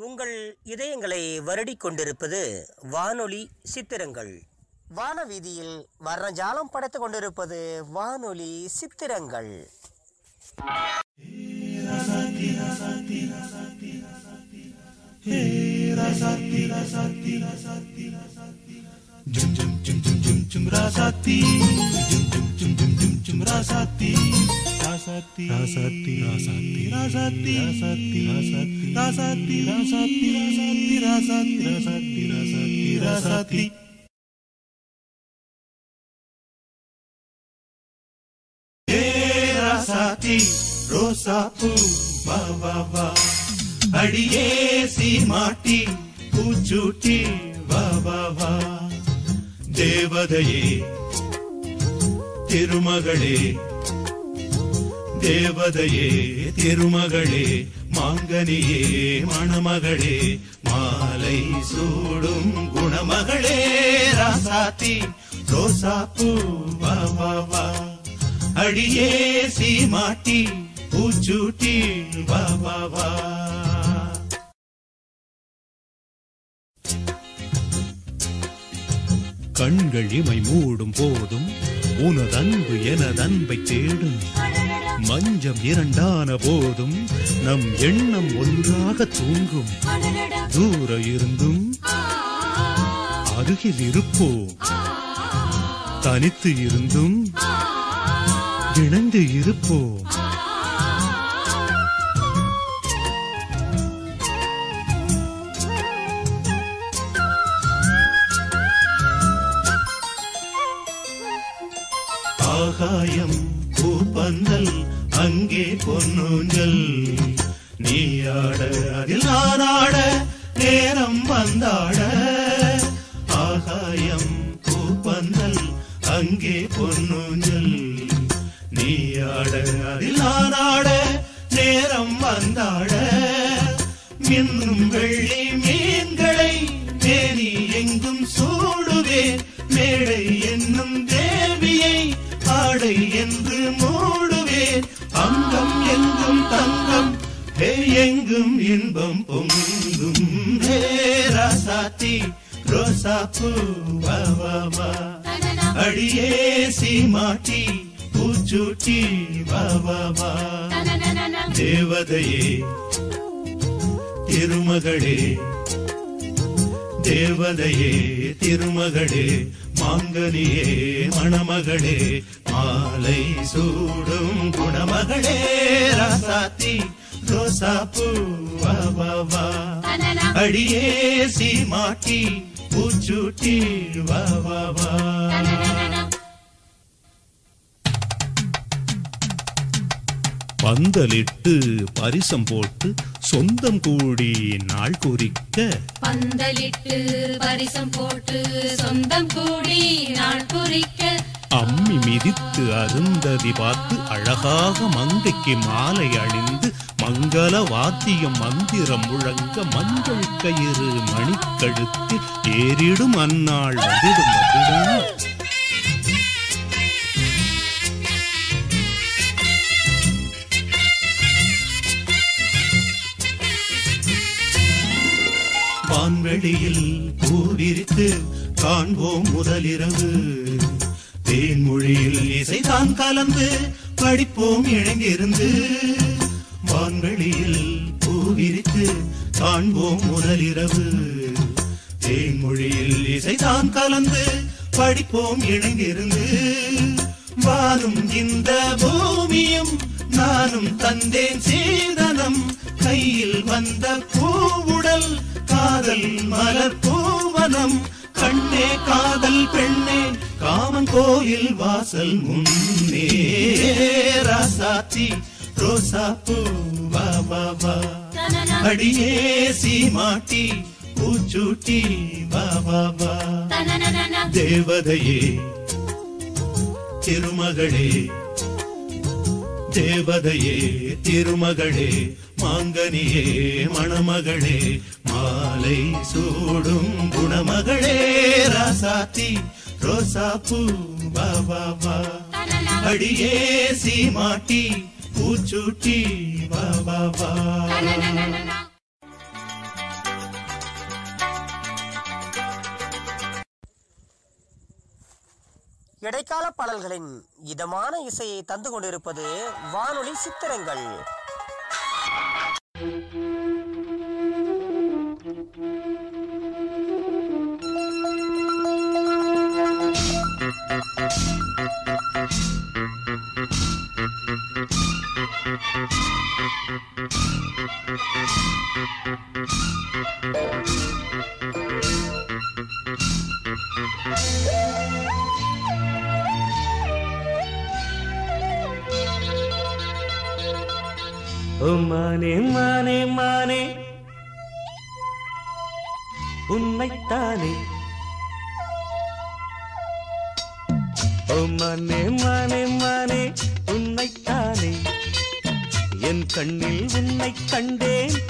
உங்கள் இதயங்களை வருடிக் கொண்டிருப்பது வானொலி சித்திரங்கள் வானவீதியில் வர்ணஜாலம் படைத்து கொண்டிருப்பது வானொலி சித்திரங்கள் ஜும் ஜும் ஜும் ஜும் ஜும் ஜும் రసతి రసతి రసతి రసతి రసతి రసతి రసతి రసతి రసతి రసతి అడియేసి మాటి కూచుటి దేవదయే తిరుమగళే தேவதையே திருமகளே மாங்கனியே மணமகளே மாலை சூடும் குணமகளே ராசாத்தி ரோசாப்பூ வா வா வா. அடியே சீமாட்டி பூச்சூட்டி வா வா வா. கண்கள் இமை மூடும் போதும் உனதன்பு எனதன்பை தேடும். மஞ்சம் இரண்டான போதும் நம் எண்ணம் ஒன்றாக தூங்கும். தூர இருந்தும் அருகில் இருப்போம். தனித்து இருந்தும் இணைந்து இருப்போம். ஆகாயம் பந்தல் அங்கே பொன்னூஞ்சல். நீ ஆட அதில் நான் ஆட நேரம் வந்தாட. ஆகாயம் பூப்பந்தல் அங்கே பொன்னூஞ்சல். நீ ஆட அதில் நான் நேரம் வந்தாட. இன்பம் பொங்கும் ராசாத்தி ரோசா பூவா அடியே சீமாட்டி பூச்சூட்டி வாவா தேவதையே திருமகளே. தேவதையே திருமகளே. மாங்கனியே மணமகளே. மாலை சூடும் குணமகளே. ராசாத்தி ரோசாப்பூ வா வா வா. அடியே சீமாட்டி பூச்சூட்டி பந்தலிட்டு பரிசம் போட்டு சொந்தம் கூடி நாள் குறிக்க. பந்தலிட்டு பரிசம் போட்டு சொந்தம் கூடி நாள் குறிக்க. அம்மி மிதித்து அருந்ததி பார்த்து அழகாக மங்கைக்கு மாலை அணிந்து மங்கள வாத்தியம் மந்திரம் முழங்க மஞ்சள் கயிறு மணிக்கழுத்து ஏறிடும் அந்நாள் வந்திடும் வந்திடும் வான்வெளியில் பூவிரித்து காண்போம் முதலிரவு. தேன்மொழியில் இசைதான் கலந்து படிப்போம் இணைந்திருந்து. வான்வெளியில் பூவிரித்து காண்போம் முதலிரவு. தேன்மொழியில் இசைதான் கலந்து படிப்போம் இணைந்திருந்து. வானும் இந்த பூமியும் நானும் தந்தேன் சேதனம் கையில் வந்த பூவுடல் காதல் மலர் பூவனம். கண்ணே காதல் பெண்ணே காமன் கோயில் வாசல் முன்னே. ராசாத்தி ரோசா பூ வா அடியே சீமாட்டி பூச்சூட்டி வா வா தேவதையே திருமகளே தேவதையே திருமகளே மாங்கனியே மணமகளே மாலை சூடும் குணமகளே ராசாத்தி ரோசா பூ பாபா அடியே சீமாட்டி பூச்சூட்டி இடைக்கால பாடல்களின் இதமான இசையை தந்து கொண்டிருப்பது வானொலி சித்திரங்கள் Thank you. மானே மானே மானே. உன்னைத்தானே ஓ மானே மானே மானே உன்னைத்தானே என் கண்ணில் உன்னை கண்டேன்.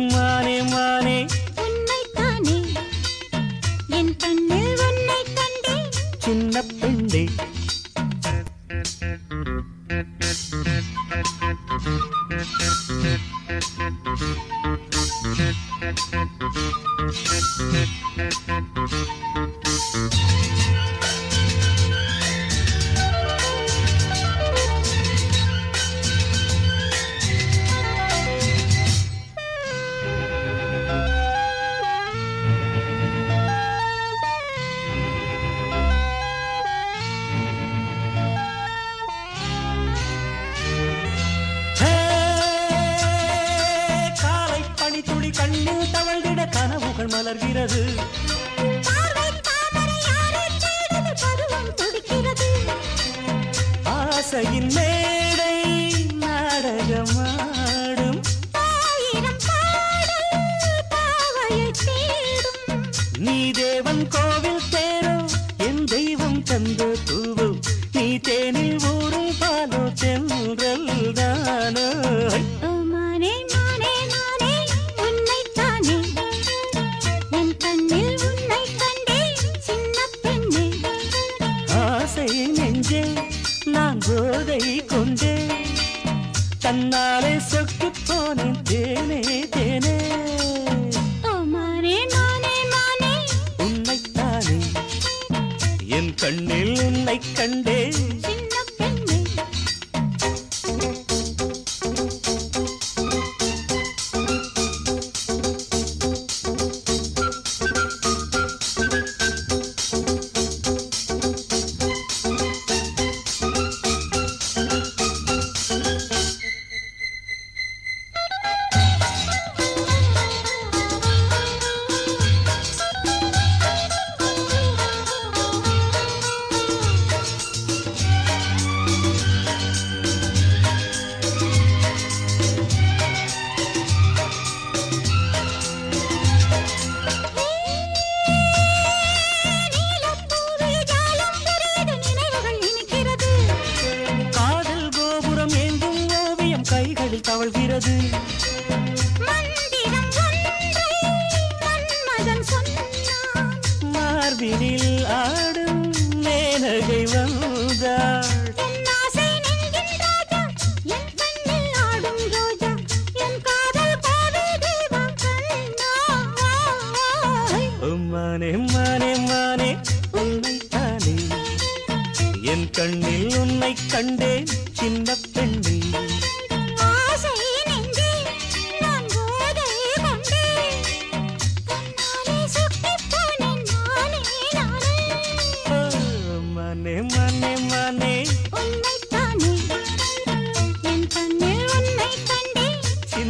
ಕನ್ನ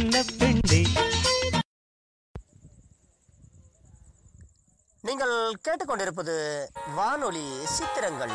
செல்ல பெண்ணே? நீங்கள் கேட்டுக்கொண்டிருப்பது வானொலி சித்திரங்கள்.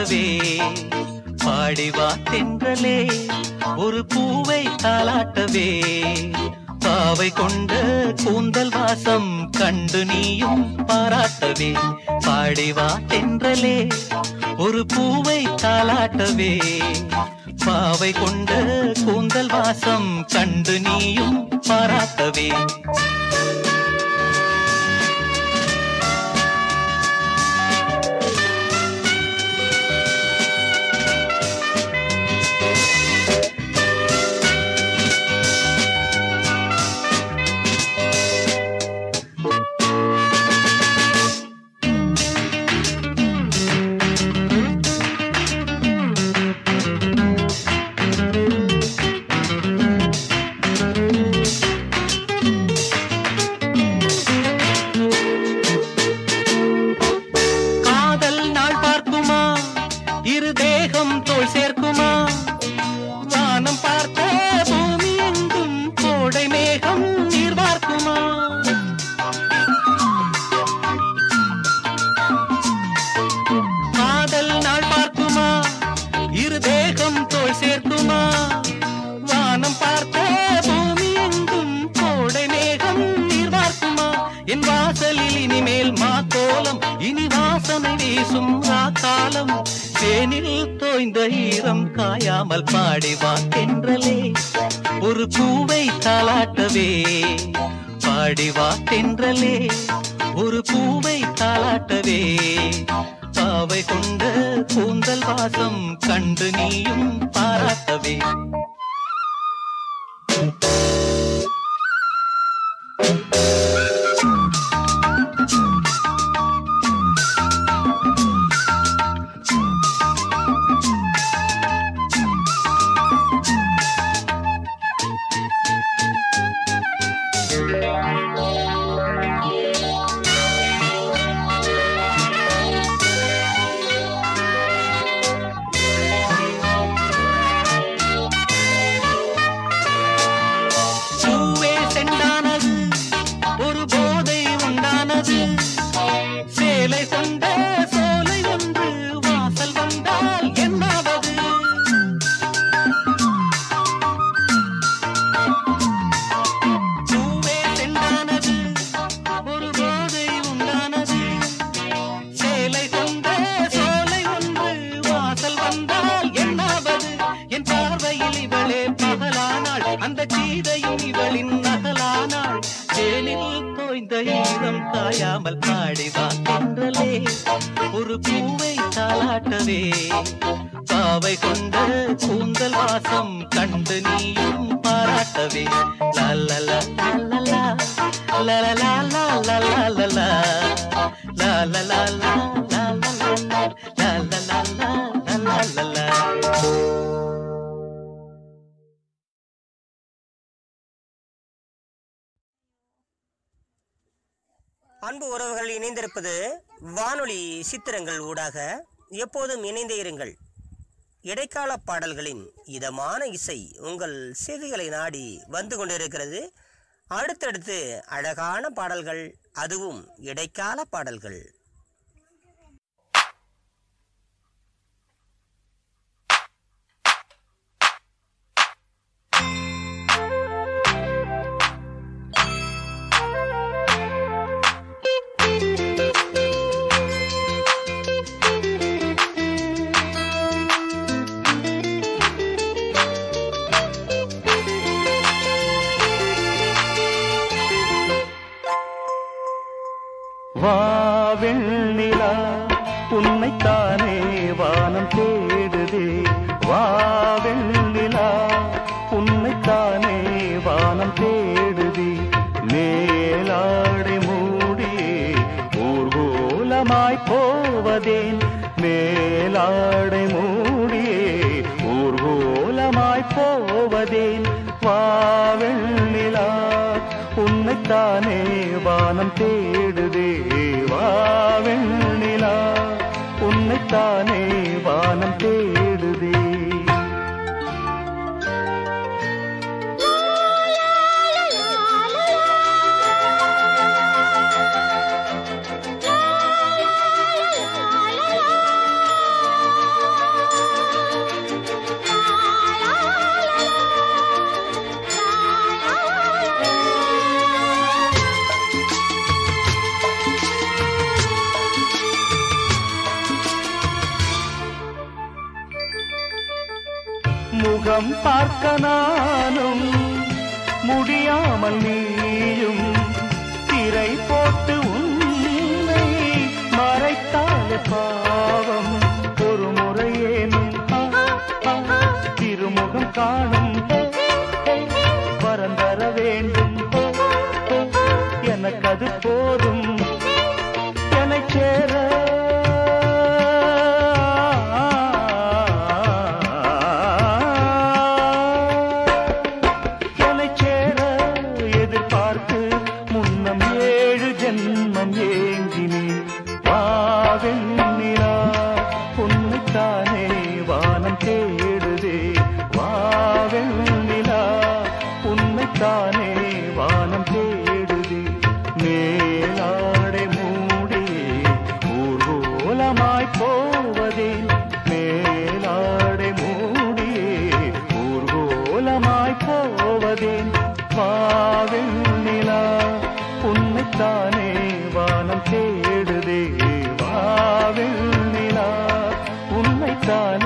தாலாட்டவே பாடிவா தென்றலே ஒரு பூவை தாளாட்டவே. பாவை கொண்ட கூந்தல் வாசம் கண்டு நீயும் பாராட்டவே. பாடிவா தென்றலே ஒரு பூவை தாளாட்டவே. பாவை கொண்ட கூந்தல் வாசம் கண்டு நீயும் பாராட்டவே. காயாமல் பாடிவா கொன்றலே ஒரு பூவை தாளாட்டவே பாவை கொண்ட கூந்தல் வாசம் கண்டு நீயும் பாராட்டவே லல்லலா லலலா லலலா லலலா லலலா லலலா லலலா அன்பு உறவுகள் இணைந்திருப்பது வானொலி சித்திரங்கள் ஊடாக. எப்போதும் இணைந்தே இருங்கள். இடைக்கால பாடல்களின் இதமான இசை உங்கள் செவிகளை நாடி வந்து கொண்டிருக்கிறது. அடுத்தடுத்து அழகான பாடல்கள் அதுவும் இடைக்கால பாடல்கள். வாவெண்ணிலா உன்னைத்தானே வானம் தேடுதே. வாவெண்ணிலா உன்னைத்தானே வானம் தேடுதி. மேலாடை மூடியே ஊர்கோலமாய் போவதேன். மேலாடை மூடியே ஊர்கோலமாய் போவதேன். வாவெண்ணிலா உன்னைத்தானே வானம் தேடுதே. வாவெண்ணிலா உன்னைத்தானே வானம் தேடு. உலகம் பார்க்க நானும் முடியாமல் நீயும் திரை போட்டு உன்னை மறைத்தால் பாவம். ஒரு முறையேனும் திருமுகம் காணும். பரந்தர வேண்டும். எனக்கு அது போதும். என சேர son.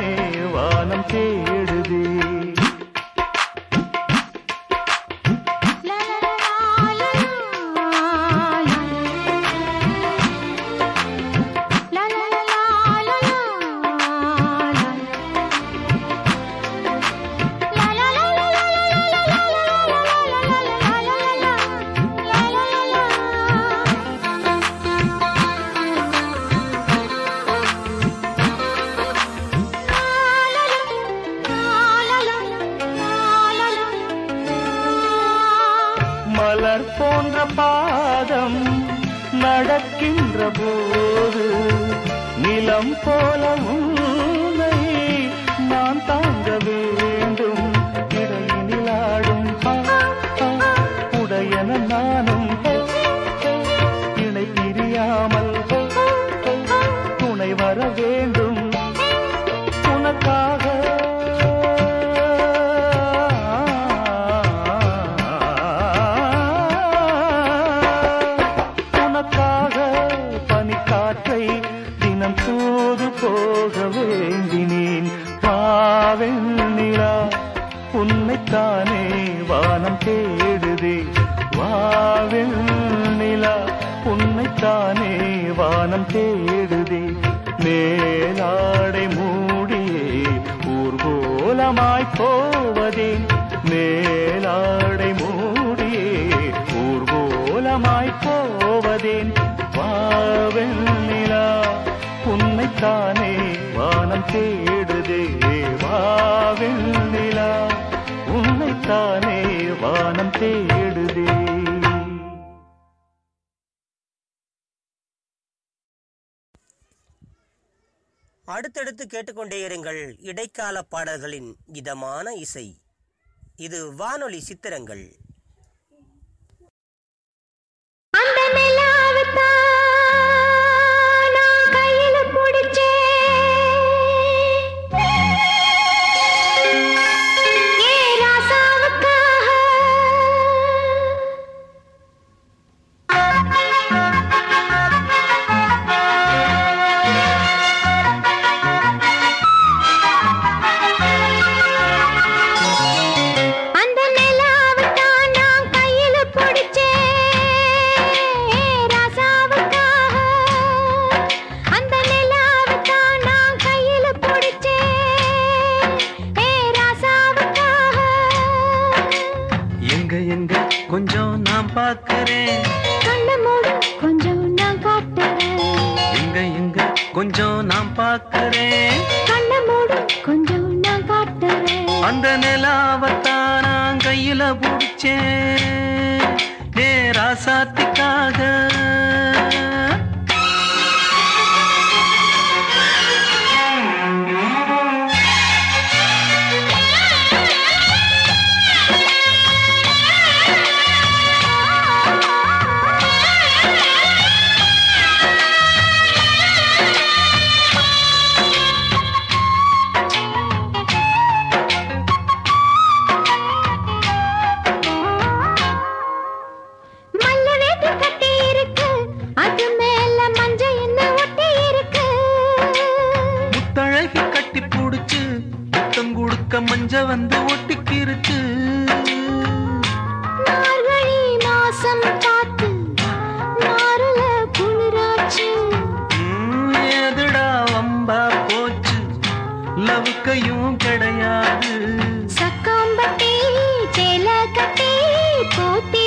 அடுத்தடுத்து கேட்டுக்கொண்டே இருங்கள் இடைக்கால பாடல்களின் இதமான இசை. இது வானொலி சித்திரங்கள். பக்க மஞ்ச வந்து ஒட்டிக்கிருக்கு மாசம் பார்த்து மாறல குளிராச்சு. வம்பா போச்சு? லவுக்கையும் கிடையாது. சக்காம்பட்டி ஜெல கட்டி போட்டி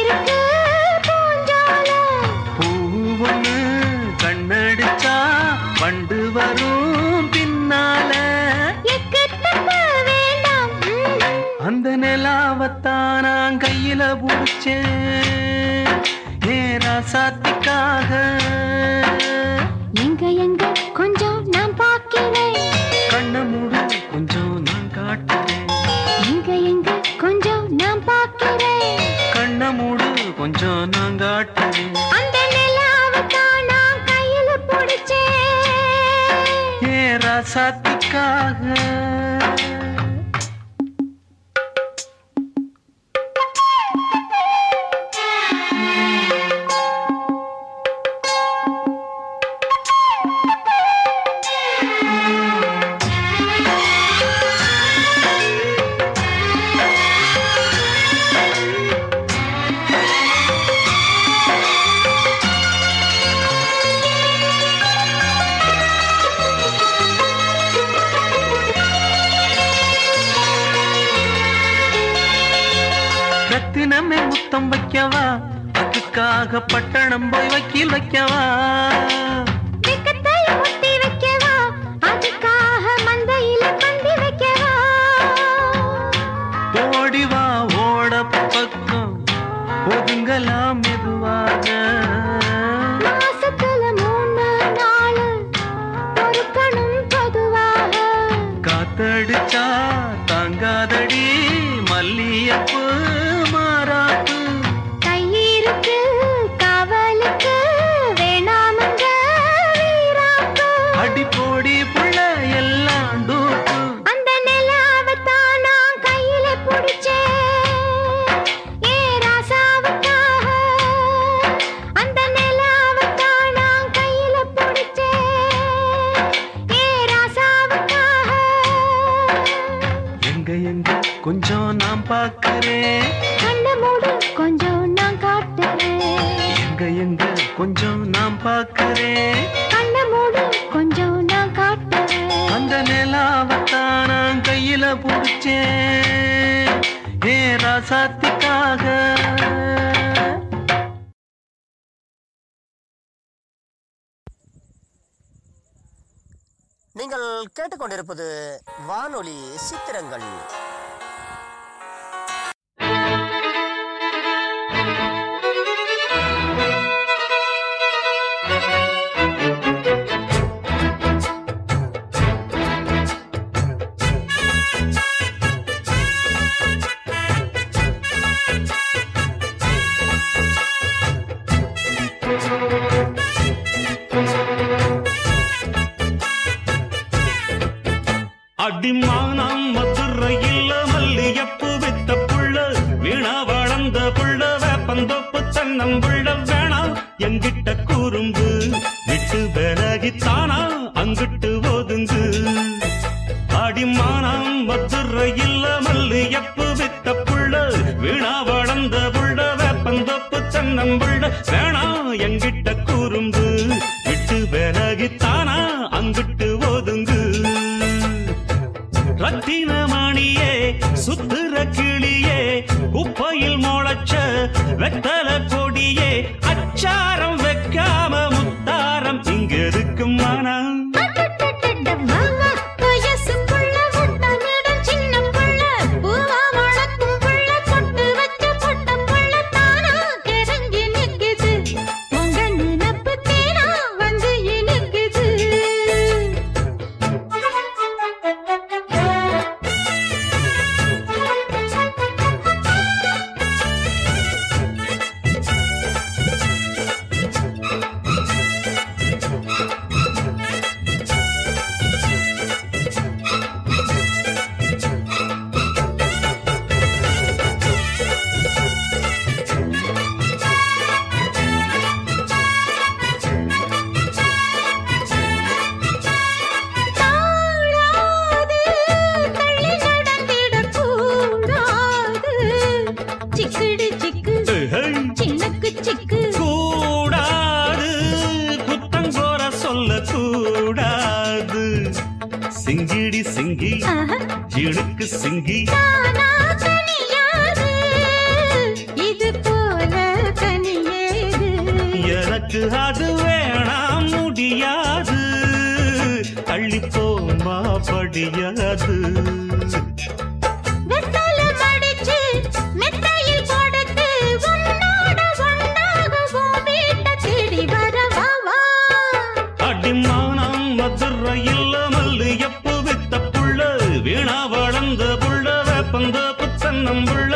பிடிச்ச நண்புள்ள சேனா எங்கிட்ட கூறும்பு விட்டு விலகித்தானா? நம்புள்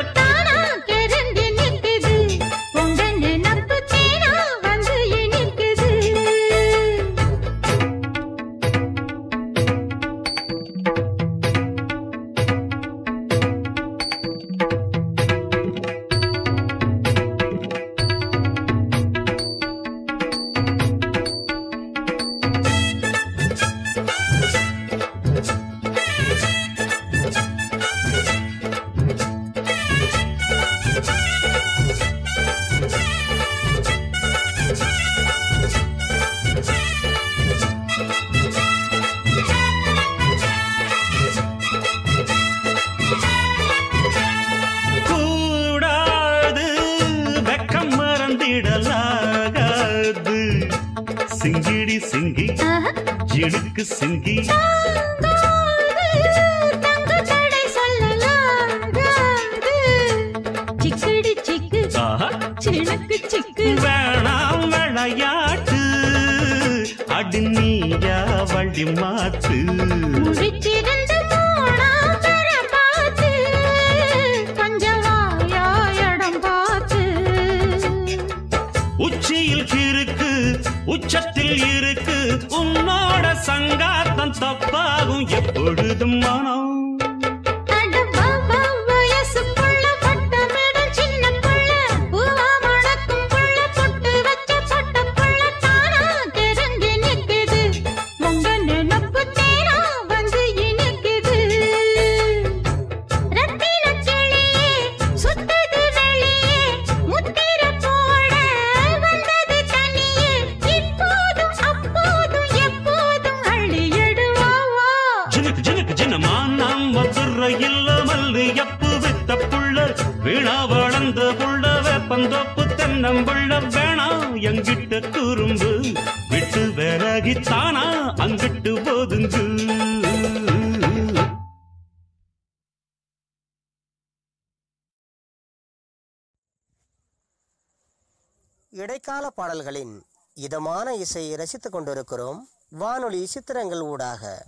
விட்ட துரும்பு விட்டு வேறாகித்தானா அங்கிட்டு போதுங்கு இடைக்கால பாடல்களின் இதமான இசையை ரசித்துக் கொண்டிருக்கிறோம். வானொலி சித்திரங்கள் ஊடாக.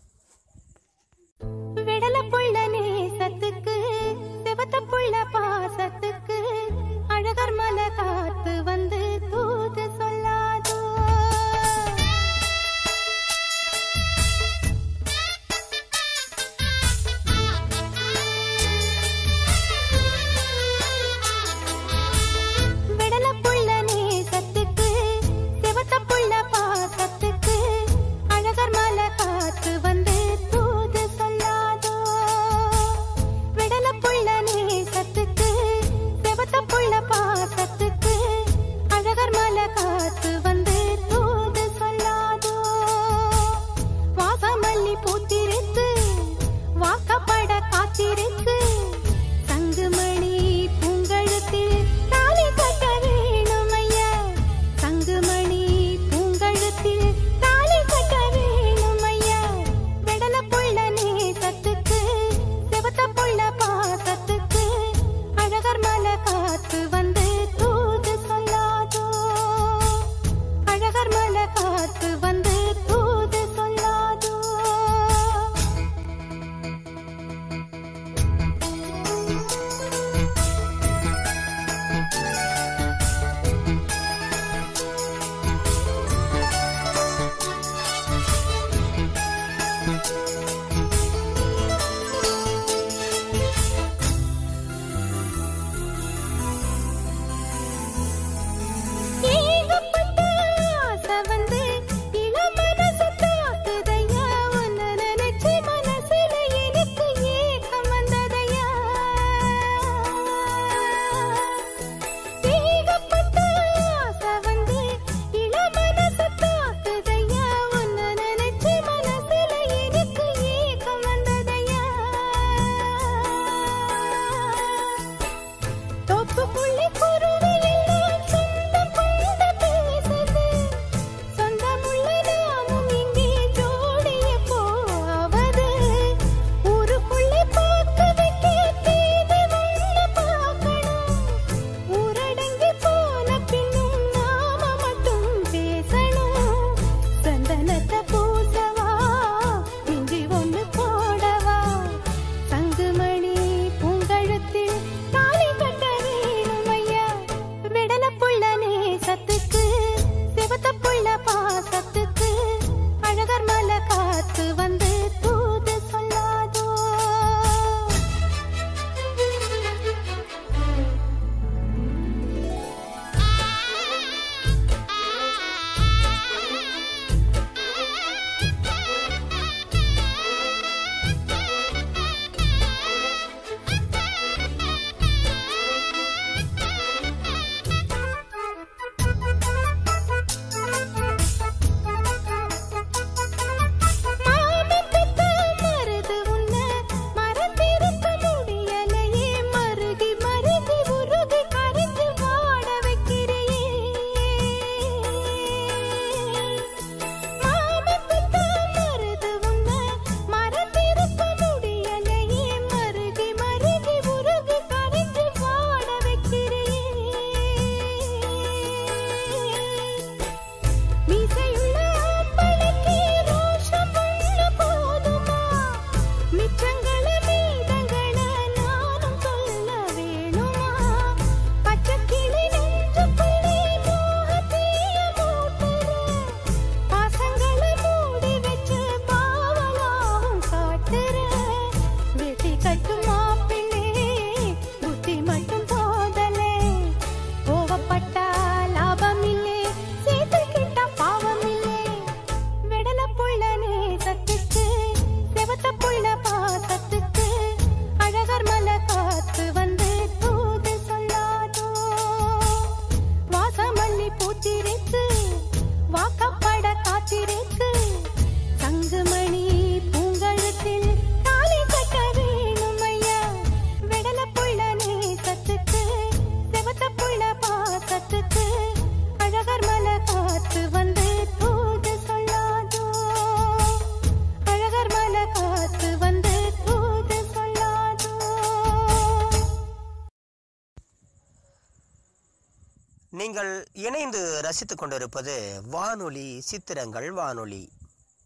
இணைந்து கொண்டிருப்பது வானொலி சித்திரங்கள் வானொலி.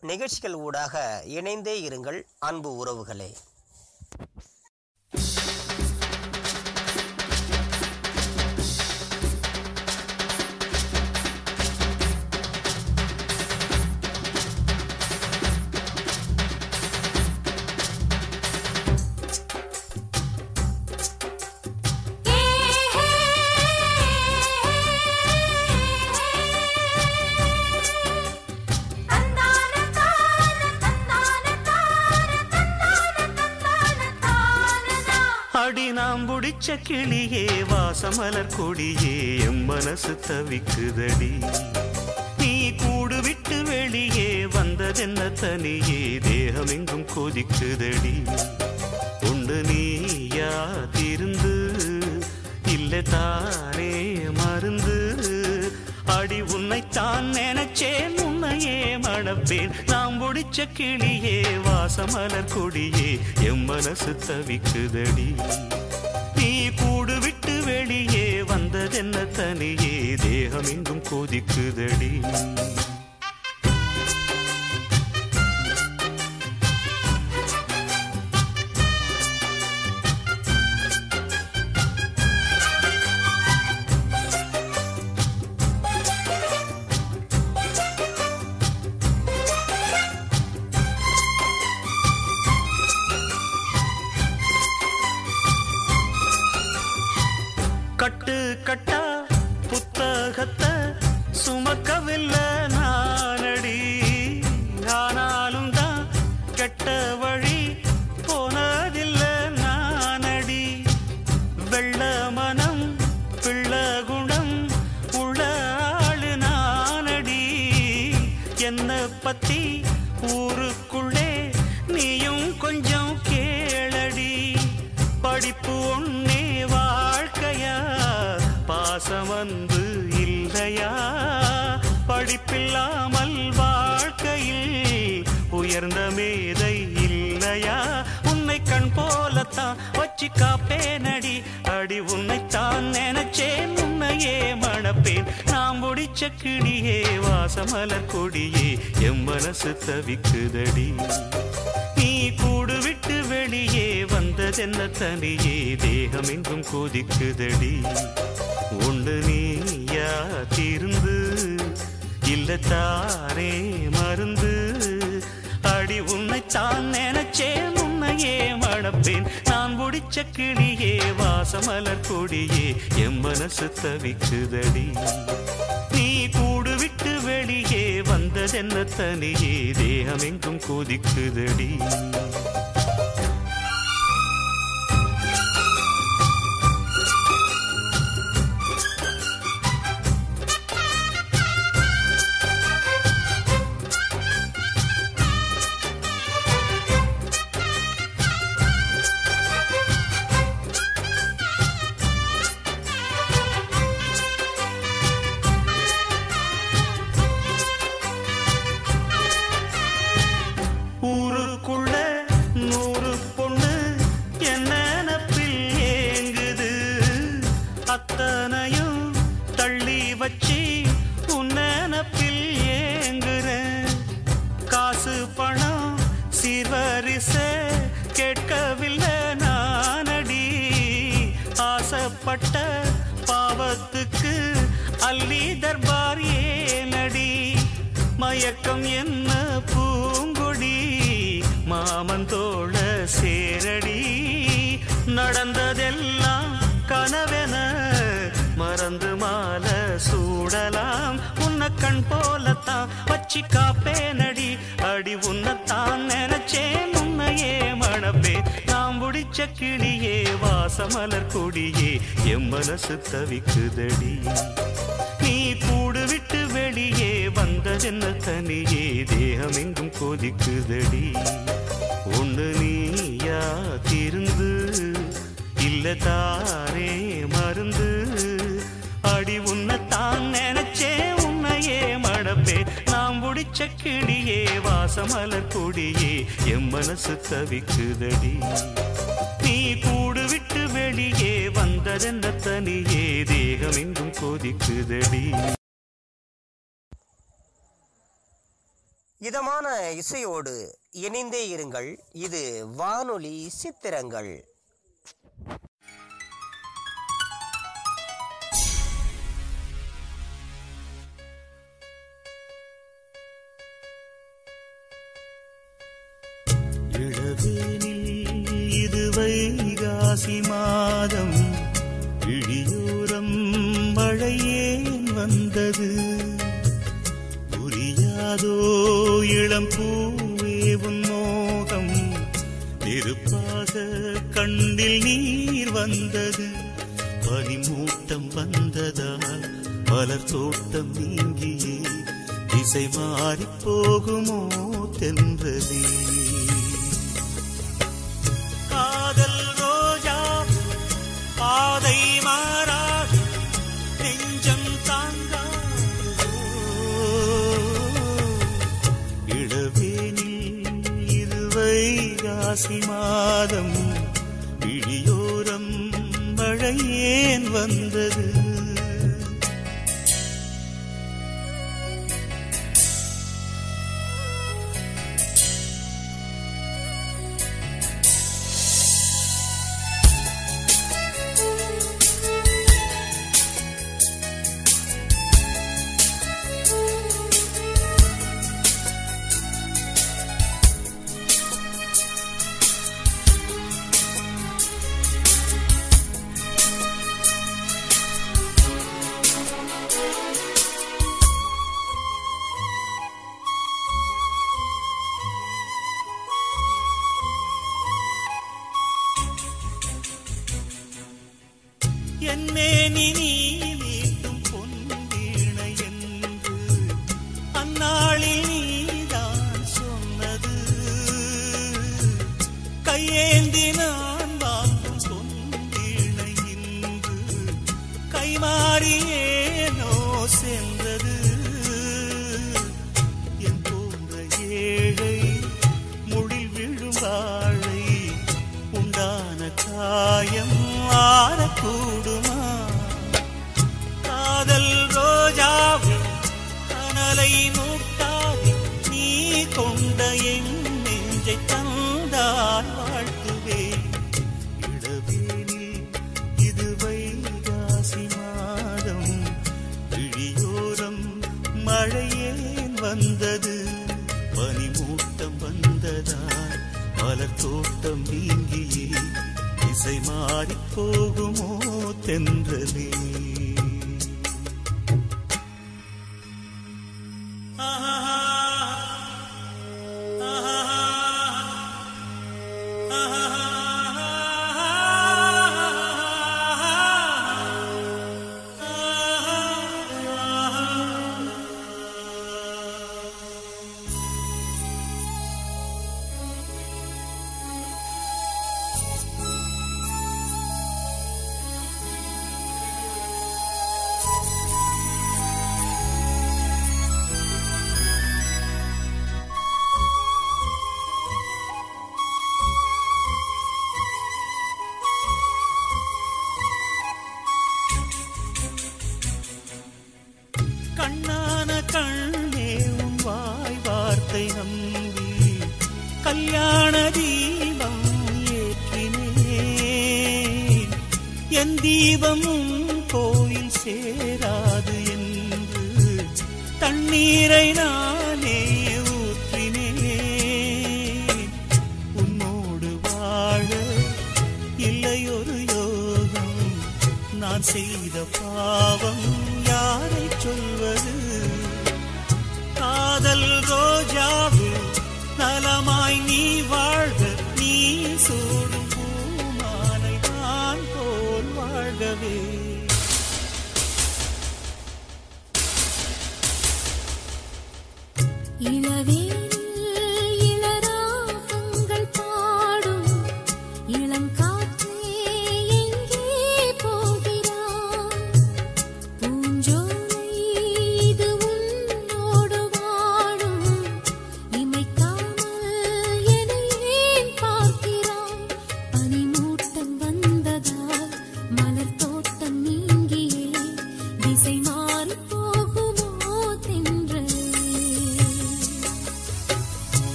நிகழ்ச்சிகள் ஊடாக இணைந்தே இருங்கள் அன்பு உறவுகளே. நாம் கிளியே வாசமலர் கொடியே எம் மனசு தவிக்குதடி. நீ கூடு விட்டு வெளியே வந்ததென்ன தனியே தேகம் எங்கும் கொதிக்குதடி. உண்டு நீயா திருந்து இல்லை தானே மருந்து. அடி உன்னைத்தான் நினைச்சேன் உன்னையே மணப்பேன். நாம் முடிச்ச கிளியே வாசமலர் கொடியே எம் மனசு தவிக்குதடி. வந்ததென்ன தனியே? தேகம் எங்கும் கொதிக்குதடி. நாம் வாசமலர் கொடியே எம் மனசு தவிக்குதடி. நீ கூடு விட்டு வெளியே வந்ததென்ன தனியே தேகம் எங்கும் கொதிக்குதடி. உண்டு நீயா தீர்ந்து இல்ல தானே மருந்து. அடி உன்னைத்தான் நினைச்சே உன்னையே மணப்பேன். நான் முடிச்ச கிளியே வாசமலர் கொடியே எம் மனசு தவிக்குதடி. விட்டு வெளியே வந்ததென்ன தனியே? தேகம் எங்கும் கொதிக்குதடி. மயக்கம் என்ன பூங்கொடி? மாமன் தோழ சேரடி. நடந்ததெல்லாம் கனவென மறந்து மால சூடலாம். உன்ன கண் போலத்தான் வச்சி காப்பேனடி. அடி உன்னத்தான் நினைச்சேன் உன்னையே மணப்பே நாம் முடிச்ச கிளியே வாசமலர் கொடியே எம் மனசு தவிக்குதடி. நீ கூடு விட்டு வெளியே வந்ததென்ன தனியே தேகம் எங்கும் கொதிக்குதடி. ஒன்று நீயா திருந்து இல்ல தாரே மருந்து? அடி உன்னைத்தான் நினைச்சே உன்னையே மடப்பே நாம் முடிச்ச கிளியே வாசமலர் கொடியே எம் மனசு தவிக்குதடி. நீ கூடு விட்டு வெளியே வந்ததென்ன தனியே தேகம் எங்கும் கொதிக்குதடி. இதமான இசையோடு இணைந்தே இருங்கள். இது வானொலி சித்திரங்கள். இது வைகாசி மாதம் இழியூரம் மழையேன் வந்தது அதோ இளம் பூவே உன் மோகம். நெருப்பாக கண்ணில் நீர் வந்தது. பனிமூட்டம் வந்ததால் பலர் தோட்டம் நீங்கியே. திசை மாறி போகுமோ தென்றதே காதல் ரோஜா பாதை மா ஐகாசி மாதம் விழியோரம் மழையேன் வந்தது. போகிறதாய் மலர் தோட்டம் நீங்கியே இசை மாறிப் போகுமோ தென்றலே.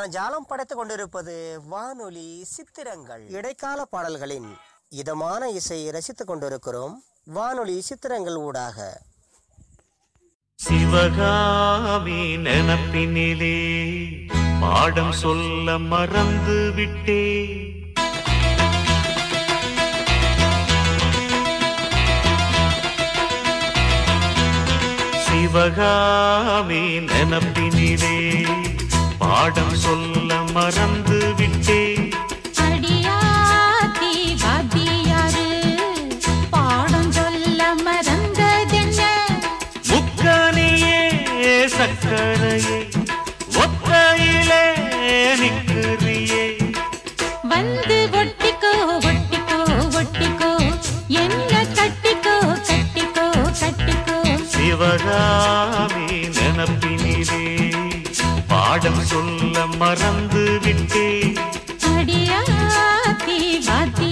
வர்ணஜாலம் படைத்துக் கொண்டிருப்பது வானொலி சித்திரங்கள். இடைக்கால பாடல்களின் இதமான இசையை ரசித்துக் கொண்டிருக்கிறோம். வானொலி சித்திரங்கள் ஊடாக. சிவகாமி நினப்பினிலே பாடம் சொல்ல மறந்து விட்டே. சிவகாமி நினப்பினிலே பாடம் சொல்ல மறந்து விட்டே. அடியாத்தி வாத்தியாரு பாடம் சொல்ல மறந்ததென்ன? முக்கனியே சக்கரையே ஒத்தையிலே நிற்கிறியே. வந்து ஒட்டிக்கோ ஒட்டிக்கோ ஒட்டிக்கோ என்ன கட்டிக்கோ கட்டிக்கோ கட்டிக்கோ. சிவகாமி நினப்பினிலே பாடம் சொல்ல மறந்து விட்டே அடியாத்தி வாத்தியாரு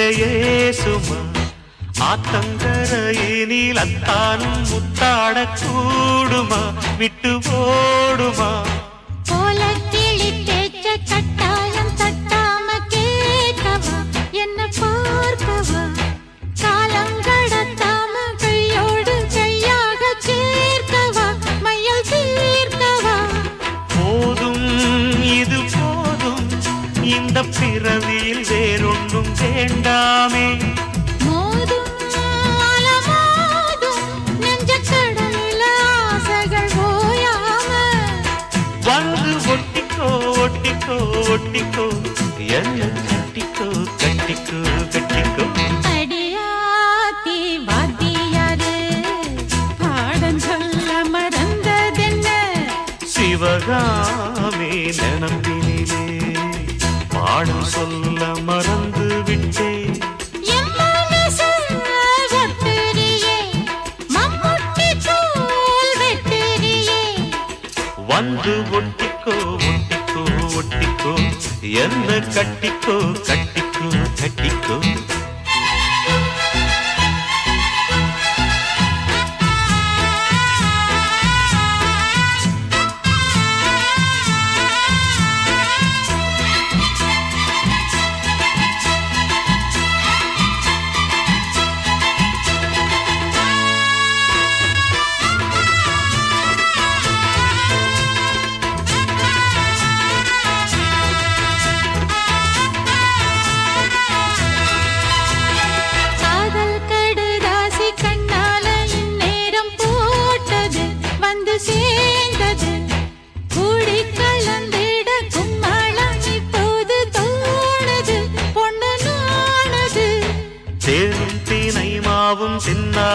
இல்லையே சுமா ஆத்தங்கரையினில் அத்தானும் முத்தாட கூடுமா? விட்டு போ என்ன கட்டிக்கோ கட்டிக்கோ கட்டிக்கோ.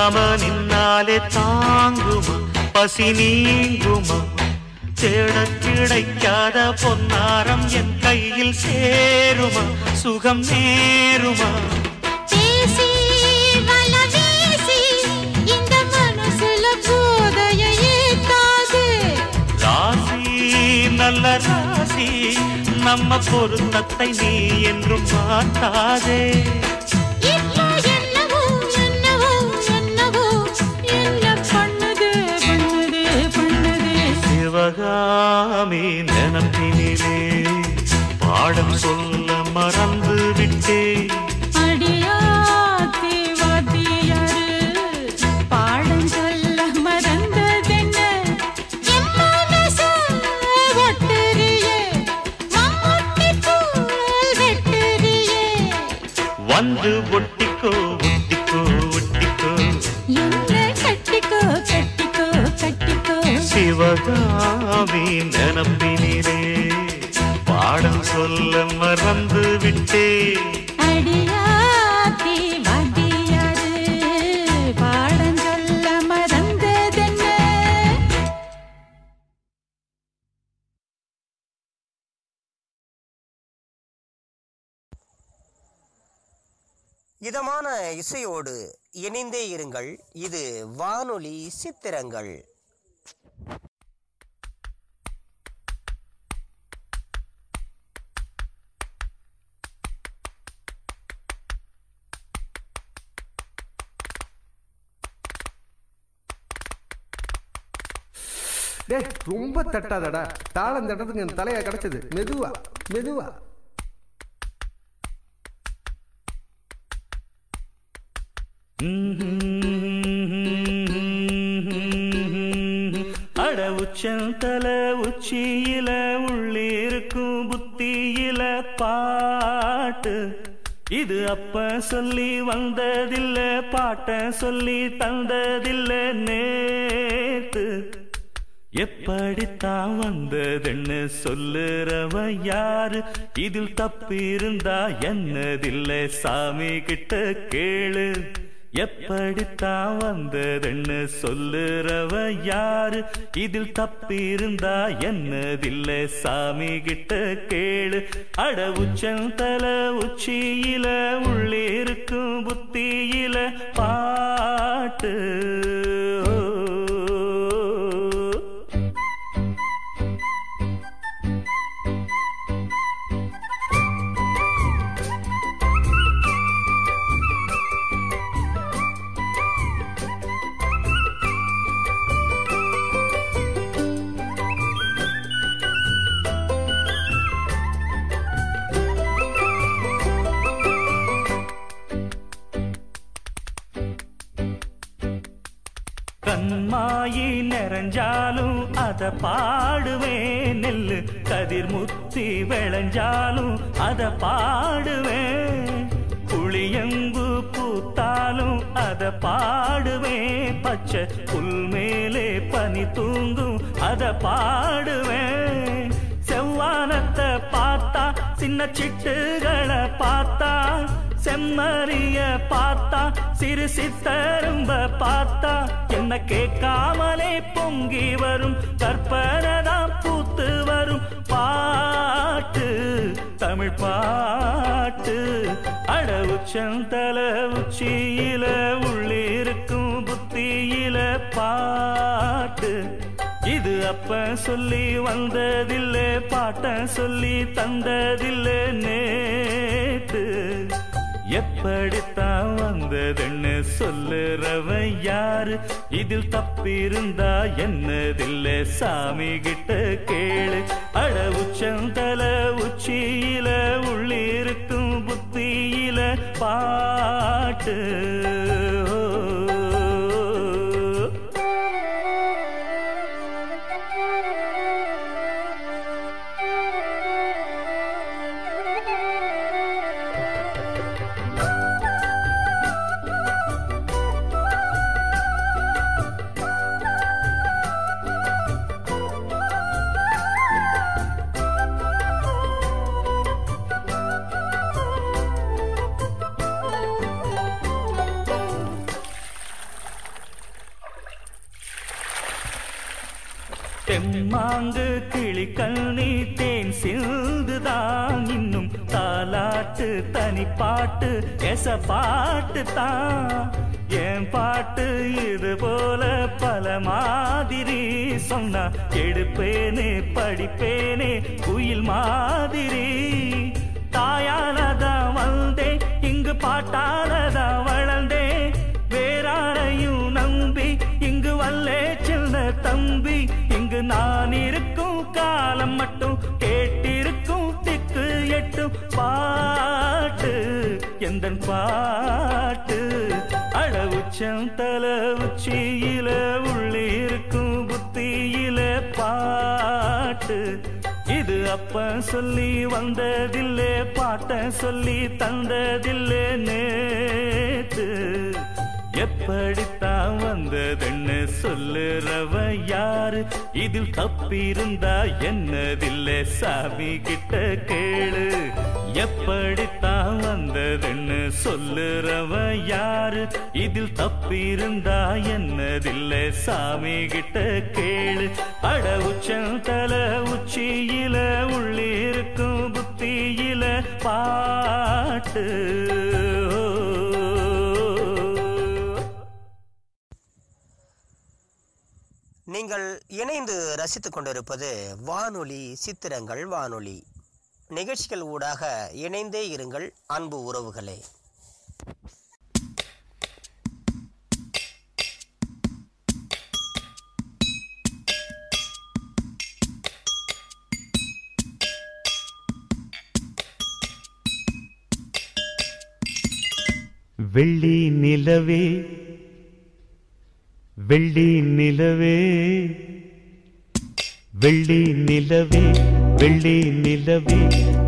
தின்னாம நின்னாலே தாங்குமா? பசி நீங்குமா? தேட கிடைக்காத பொன்னாரம் என் கையில் சேருமா? சுகம் நேருமா? பேசி நல்ல ராசி நம்ம பொருத்தத்தை நீ என்றும் மாட்டாதே பாடம் சொல்ல மறந்து விட்டேன். வந்து ஒட்டிக்கோ ஒட்டிக்கோ ஒட்டிக்கோ. கட்டிக்கோ கட்டிக்கோ கட்டிக்கோ. சிவகாமி நினப்பினிலே பாடம் சொல்ல மறந்து விட்டேன். அடியாத்தி வாத்தியாரு பாடம் சொல்ல மறந்ததென்ன? இதமான இசையோடு இணைந்தே இருங்கள். இது வானொலி சித்திரங்கள். ரொம்ப தட்டாதடா. தாளம் தட்டத்துக்கு என் தலையா கிடைச்சது. மெதுவா மெதுவா. அட உச்சந்தல உச்சியில உள்ளிருக்கும் புத்தியில பாட்டு. இது அப்ப சொல்லி வந்ததில்ல பாட்ட சொல்லி தந்ததில்ல நேத்து. எப்படித்தான் வந்ததுன்னு சொல்லுறவ யாரு? இதில் தப்பிருந்தா என்னதில்லை? சாமி கிட்ட கேளு. எப்படித்தான் வந்ததுன்னு சொல்லுறவ யாரு? இதில் தப்பிருந்தா என்னதில்லை? சாமி கிட்ட கேளு. அட உச்சந்தல உச்சியில உள்ளிருக்கும் புத்தியில பாட்டு. அத பாடுவேன் நெல்லு. கதிர் முத்தி விளைஞ்சாலும் அத பாடுவேன் புளியம்பு பூத்தாலும் அத பாடுவேன் பச்சை புல் மேலே பனி தூங்கும் அத பாடுவேன் செவ்வானத்தை பார்த்தா சின்ன சிட்டுகளை பார்த்தா செம்மறிய பார்த்தா சிறு சித்தரும்ப பார்த்தா என்ன கேட்காமலே பொங்கி வரும் கற்பனதான் பூத்து வரும். பாட்டு தமிழ் பாட்டு அட உச்சந்தல உச்சியில உள்ளிருக்கும் புத்தியில பாட்டு. இது அப்ப சொல்லி வந்ததில்லை பாட்ட சொல்லி தந்ததில்லை நேத்து. எப்படித்தான் வந்ததுன்னு சொல்லுறவ யாரு? இதில் தப்பிருந்தா என்னதில்லை? சாமி கிட்ட கேளு. அட உச்சந்தல உச்சியில உள்ளிருக்கும் புத்தியில பாட்டு. தெம்மாங்கு கிளிக்கண்ணி நீட்டேன் சிந்துதான். இன்னும் தாலாட்டு தனி பாட்டு எச பாட்டு தான். என் பாட்டு இது போல பல மாதிரி சொன்னா எடுப்பேனே படிப்பேனே குயில் மாதிரி. தாயாலதான் வந்தேன் இங்கு பாட்டாலதான் வளர்ந்தேன். வேறாரையும் நம்பி இங்கு வல்லே சின்ன தம்பி. இங்கு நான் இருக்கும் காலம் மட்டும் கேட்டிருக்கும் திக்கு எட்டும் பாட்டு. எந்த பாட்டு? அளவுச்சம் தல உச்சியில உள்ளிருக்கும் புத்தியில பாட்டு. இது அப்ப சொல்லி வந்ததில்லே பாட்ட சொல்லி தந்ததில்லே நேத்து. எப்படித்தான் வந்ததுன்னு சொல்லுறவ யாரு? இதில் தப்பிருந்தா என்னதில்லை? சாமி கிட்ட கேளு. எப்படித்தான் வந்ததுன்னு சொல்லுறவ யாரு? இதில் தப்பிருந்தா என்னதில்லை? சாமி கிட்ட கேளு. அட உச்சம் தல உச்சியில உள்ளிருக்கும் புத்தியில பாட்டு. நீங்கள் இணைந்து ரசித்துக் கொண்டிருப்பது வானொலி சித்திரங்கள் வானொலி. நிகழ்ச்சிகள் ஊடாக இணைந்தே இருங்கள் அன்பு உறவுகளே. வெள்ளி நிலவே வெள்ளி நிலவே வெள்ளி நிலவே வெள்ளி நிலவே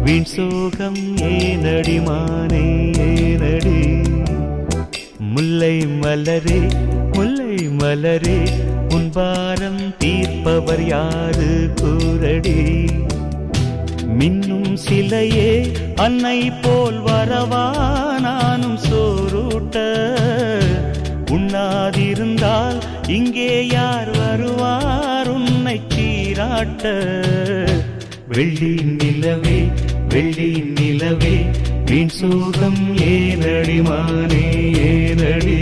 வீண் சோகம் ஏனடி மானே ஏனடி? முல்லை மலரே முல்லை மலரே உன்பாரம் தீர்ப்பவர் யாரு கூரடி மின்னும் சிலையே அன்னை போல் வரவா நானும் சோரூட்ட உண்ணாதிருந்தால் இங்கே யார் வருவார்? உன்னை சீராட்ட. வெள்ளி நிலவே வெள்ளி நிலவே வீண் சோகம் ஏனடி மானே ஏனடி?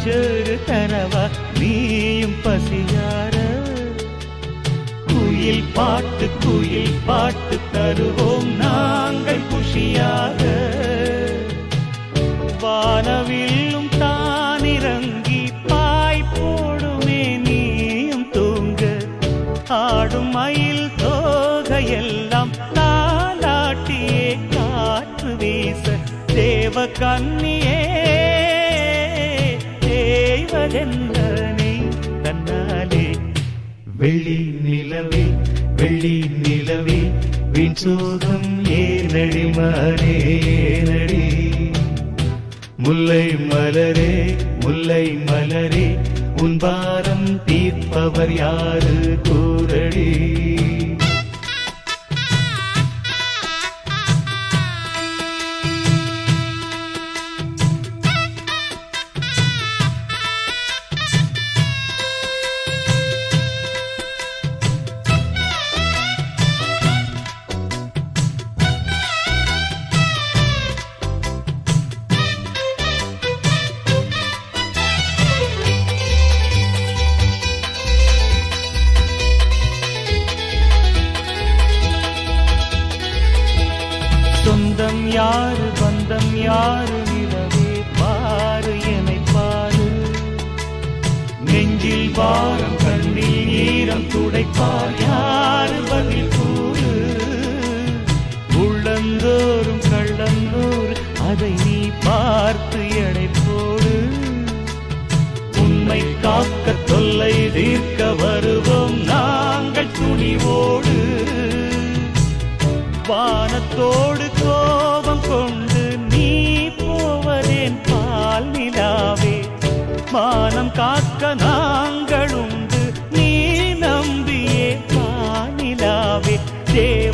நீலாச்சோறு தரவா நீயும் பசியார. குயில் பாட்டு குயில் பாட்டு தருவோம் நாங்கள் குஷியாக. வானவில்லும் தானிறங்கி பாய் போடுமே நீயும் தூங்க. ஆடும் மயில் தோகையெல்லாம் தாலாட்டியே காற்று வீச. தேவ கண்ணி வெளி நிலவே வெளி நிலவே வின் சோகம் ஏனடி மாறே நடி முல்லை மலரே முல்லை மலரே உன் பாரம் தீர்ப்பவர் யாரு கூறடி?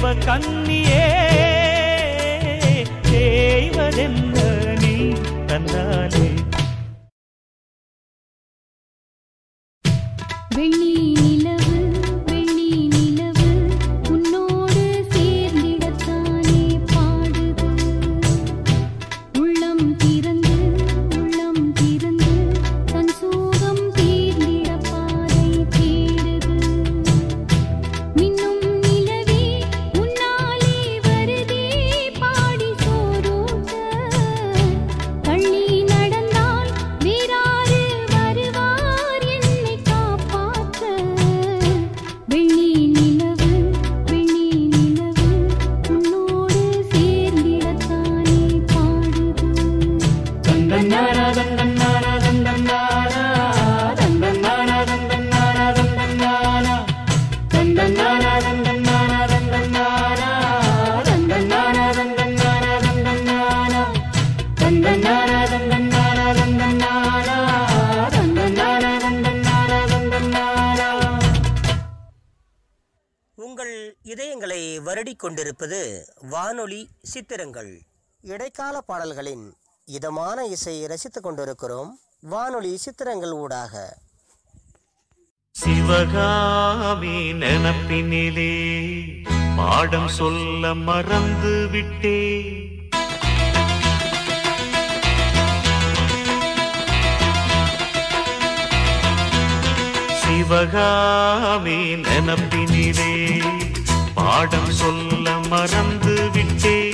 ദേവകന്യേ ദൈവതെന്ന് നീ തന്നാലേ. இடைக்கால பாடல்களின் இதமான இசையை ரசித்துக் கொண்டிருக்கிறோம். வானொலி சித்திரங்கள் ஊடாக. சிவகாமி நினப்பினிலே பாடம் சொல்ல மறந்து விட்டே. சிவகாமி நினப்பினிலே பாடம் சொல்ல மறந்து விட்டே.